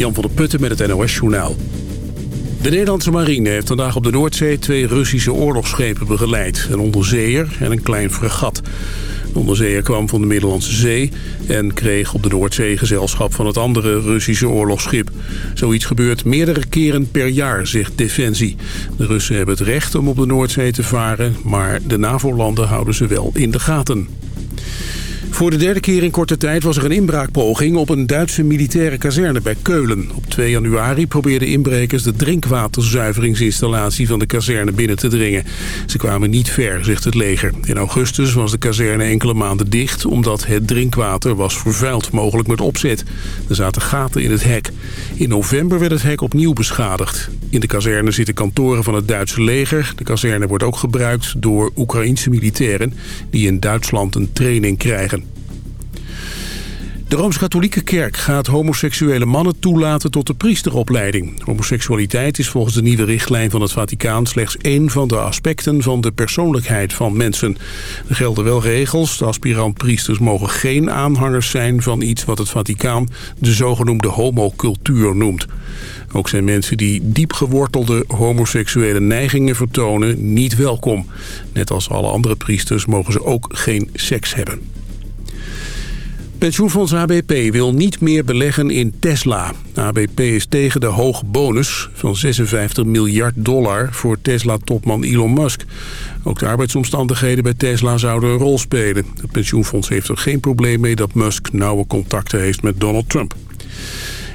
Jan van der Putten met het NOS-journaal. De Nederlandse marine heeft vandaag op de Noordzee twee Russische oorlogsschepen begeleid. Een onderzeeër en een klein fregat. De onderzeeër kwam van de Middellandse Zee en kreeg op de Noordzee gezelschap van het andere Russische oorlogsschip. Zoiets gebeurt meerdere keren per jaar, zegt Defensie. De Russen hebben het recht om op de Noordzee te varen, maar de NAVO-landen houden ze wel in de gaten. Voor de derde keer in korte tijd was er een inbraakpoging op een Duitse militaire kazerne bij Keulen. Op 2 januari probeerden inbrekers de drinkwaterzuiveringsinstallatie van de kazerne binnen te dringen. Ze kwamen niet ver, zegt het leger. In augustus was de kazerne enkele maanden dicht omdat het drinkwater was vervuild, mogelijk met opzet. Er zaten gaten in het hek. In november werd het hek opnieuw beschadigd. In de kazerne zitten kantoren van het Duitse leger. De kazerne wordt ook gebruikt door Oekraïense militairen die in Duitsland een training krijgen. De Rooms-Katholieke Kerk gaat homoseksuele mannen toelaten tot de priesteropleiding. Homoseksualiteit is volgens de nieuwe richtlijn van het Vaticaan slechts één van de aspecten van de persoonlijkheid van mensen. Er gelden wel regels. De aspirant-priesters mogen geen aanhangers zijn van iets wat het Vaticaan de zogenoemde homocultuur noemt. Ook zijn mensen die diep gewortelde homoseksuele neigingen vertonen niet welkom. Net als alle andere priesters mogen ze ook geen seks hebben. Pensioenfonds ABP wil niet meer beleggen in Tesla. ABP is tegen de hoge bonus van 56 miljard dollar voor Tesla-topman Elon Musk. Ook de arbeidsomstandigheden bij Tesla zouden een rol spelen. Het pensioenfonds heeft er geen probleem mee dat Musk nauwe contacten heeft met Donald Trump.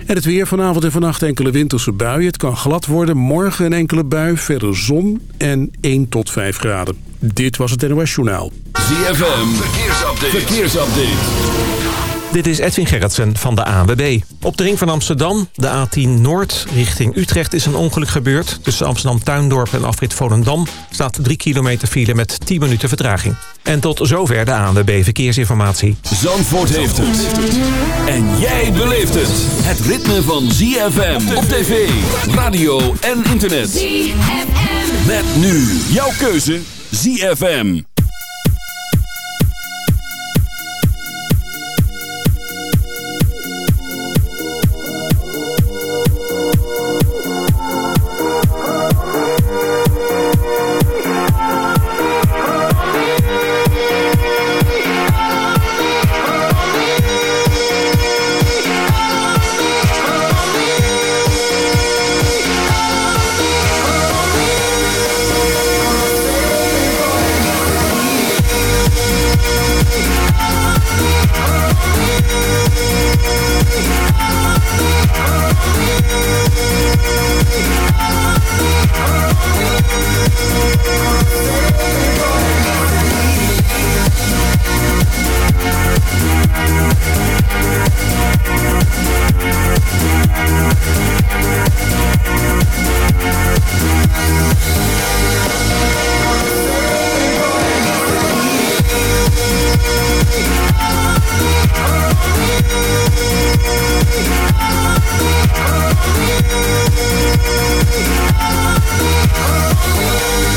En het weer vanavond en vannacht enkele winterse buien. Het kan glad worden. Morgen een enkele bui, verder zon en 1 tot 5 graden. Dit was het NOS Journaal. ZFM, verkeersupdate. verkeersupdate. Dit is Edwin Gerritsen van de ANWB. Op de ring van Amsterdam, de A10 Noord, richting Utrecht is een ongeluk gebeurd. Tussen Amsterdam-Tuindorp en afrit Volendam staat 3 kilometer file met 10 minuten vertraging. En tot zover de ANWB Verkeersinformatie. Zandvoort heeft het. En jij beleeft het. Het ritme van ZFM op tv, radio en internet. ZFM. Met nu jouw keuze ZFM. Oh,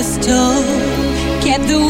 was told, get the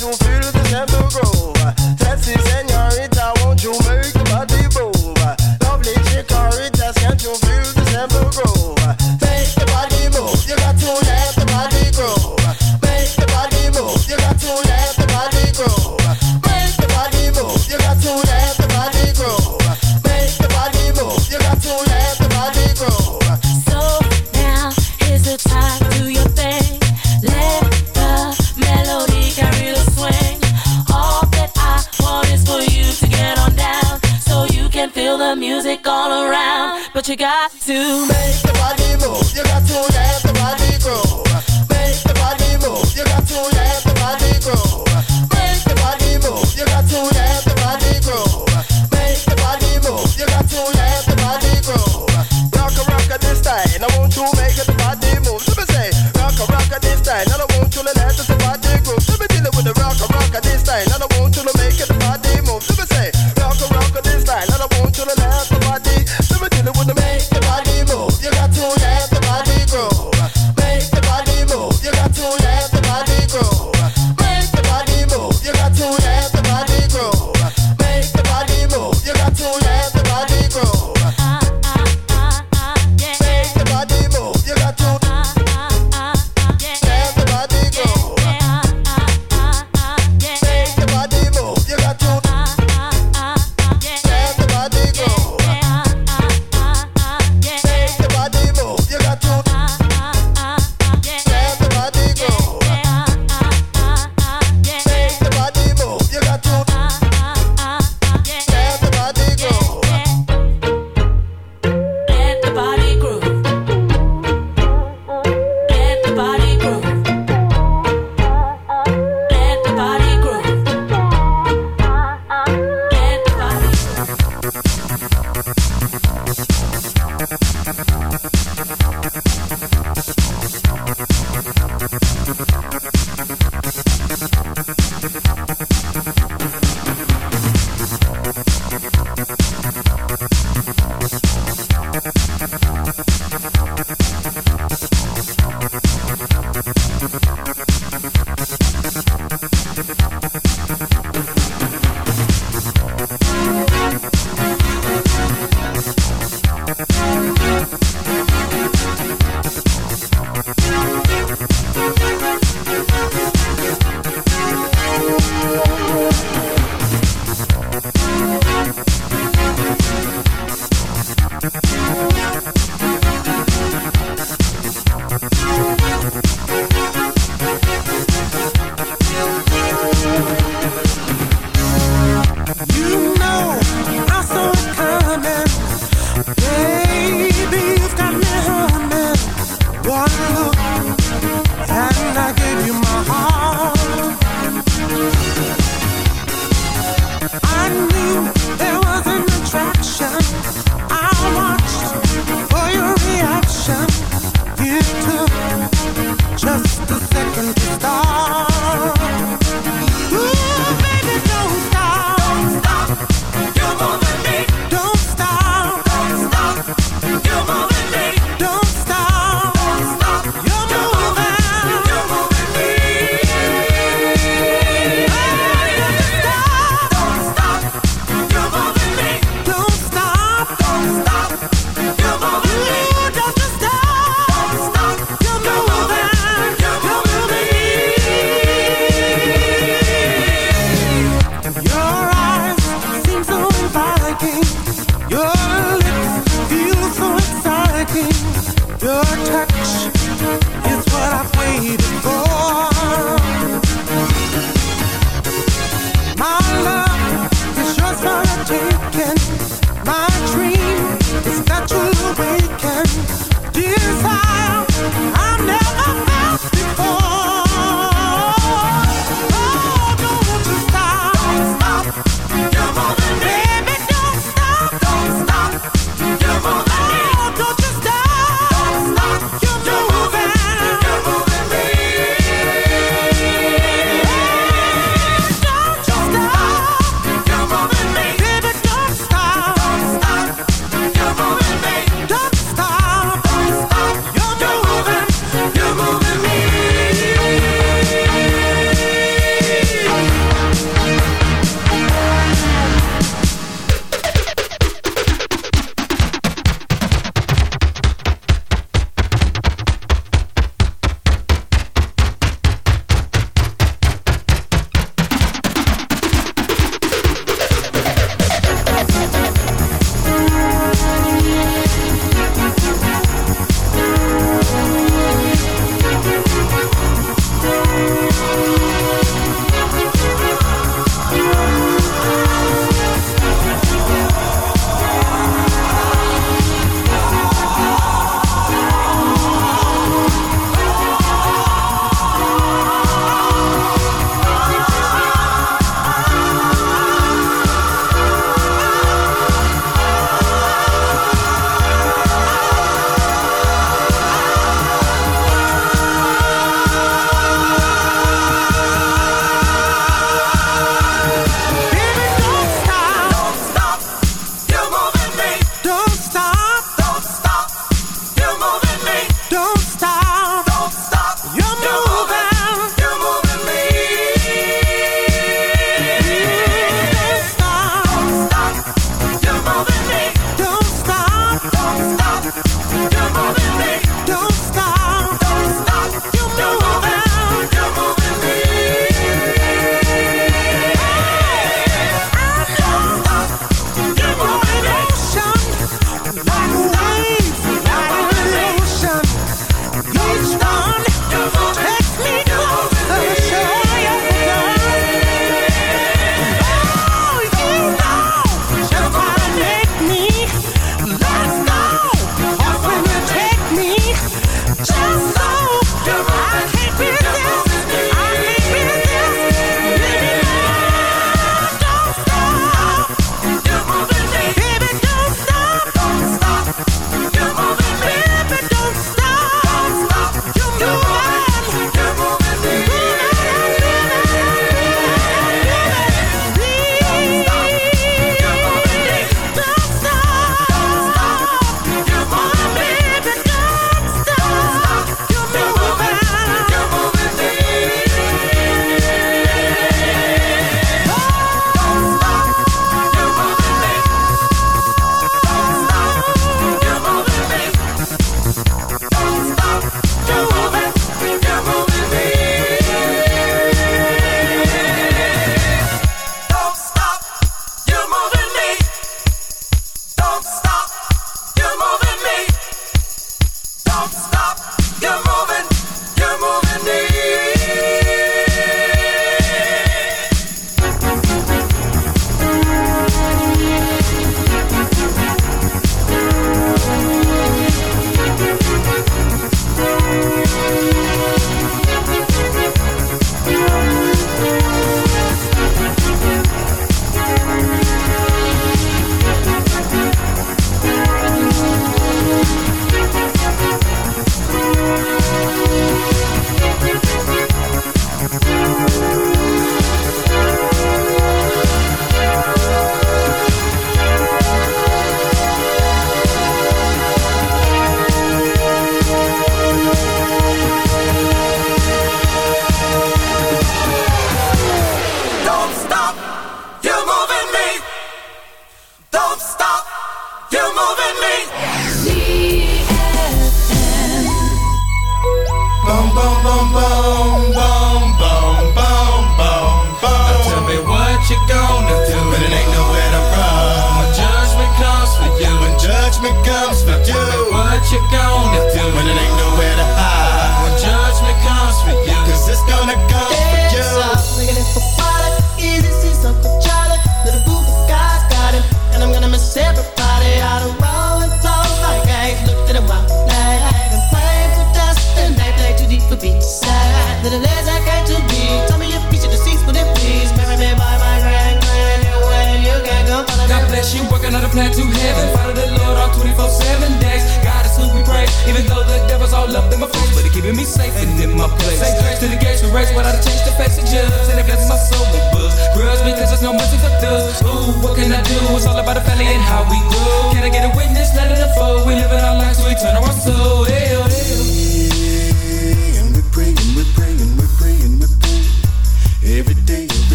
you feel the temple grow.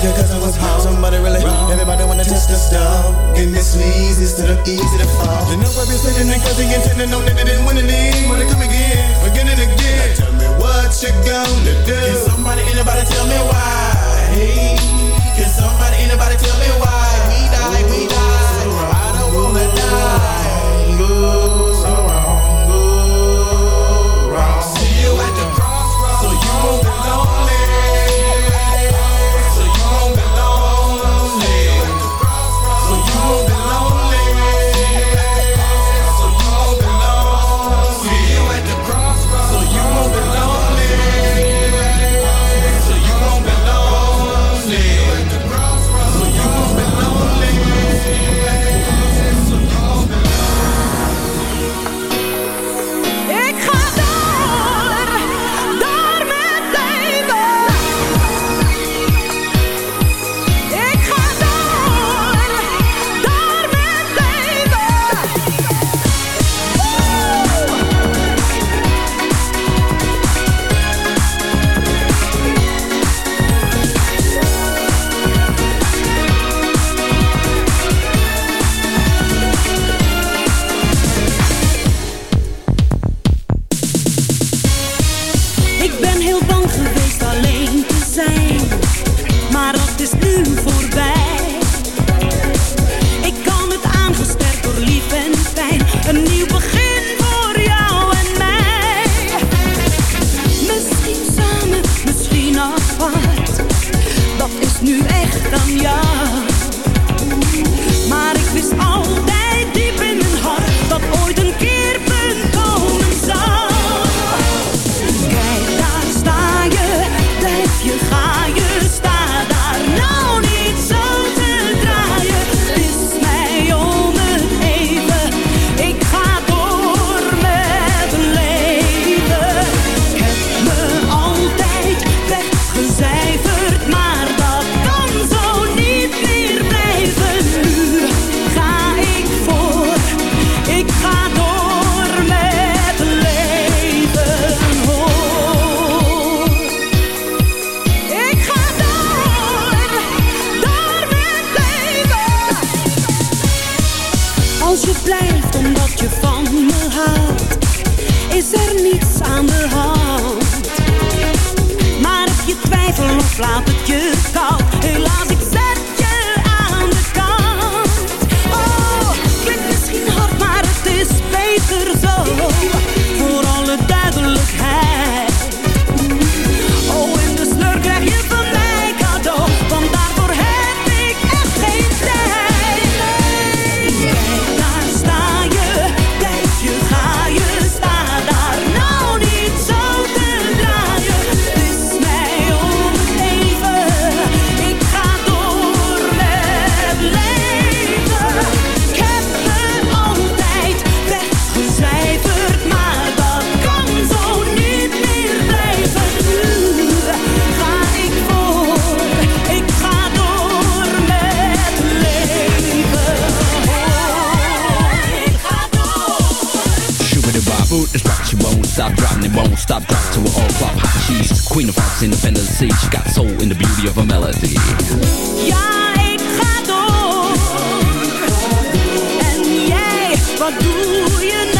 nigga cause I was wrong. Somebody really wrong. Everybody wanna test the stuff. And this leads is to the easy to fall. The number been sitting in cause he intended no nigga didn't win any. Wanna come again, again and again. Now tell me what you gonna do. Can somebody, anybody tell me why? Hey, can somebody, anybody tell me why? We die, we die. I don't wanna die. Ooh. heel bang geweest. Queen of Fox in the fantasy. She got soul in the beauty of her melody. Ja, ik ga door. En jij, wat doe je nou?